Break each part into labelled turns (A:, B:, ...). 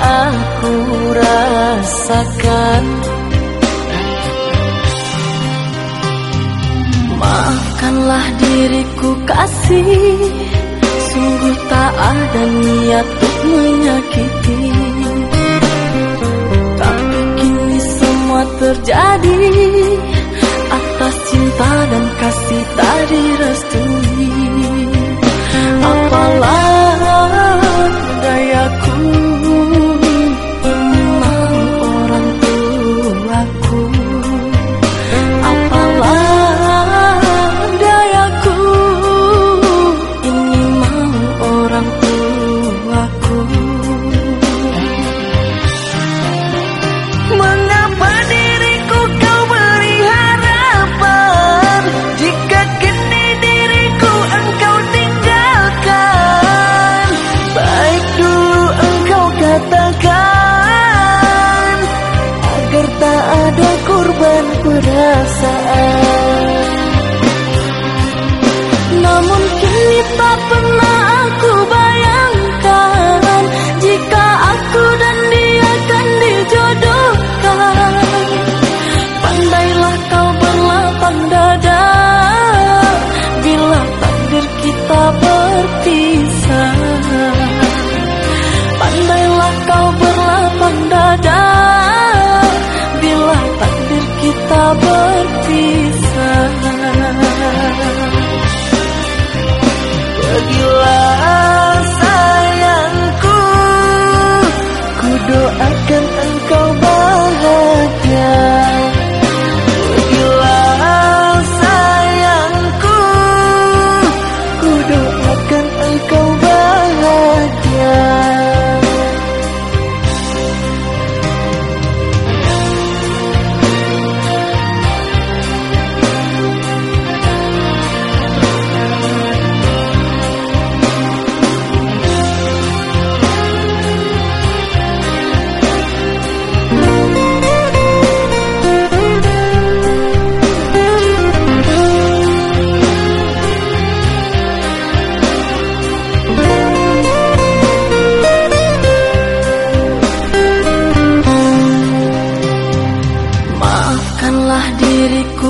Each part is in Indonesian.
A: aku rasakan. Maafkanlah diriku kasih Sungguh tak ada niat untuk menyakiti. Tapi kini semua terjadi Atas cinta dan kasih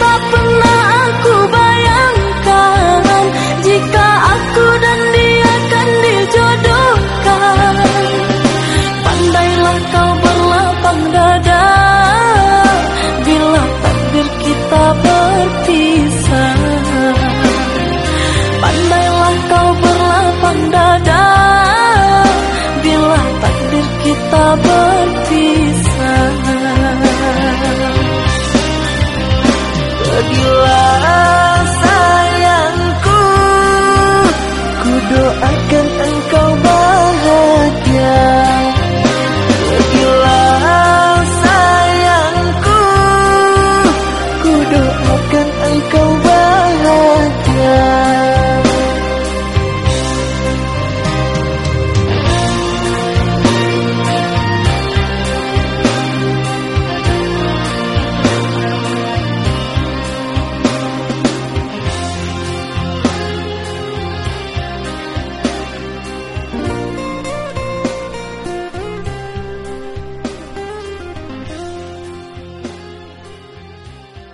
A: tak pernah aku bayangkan Jika aku dan dia akan dijodohkan. Pandailah kau berlapang dada Bila takdir kita berpisah. Bila takdir kita berpisah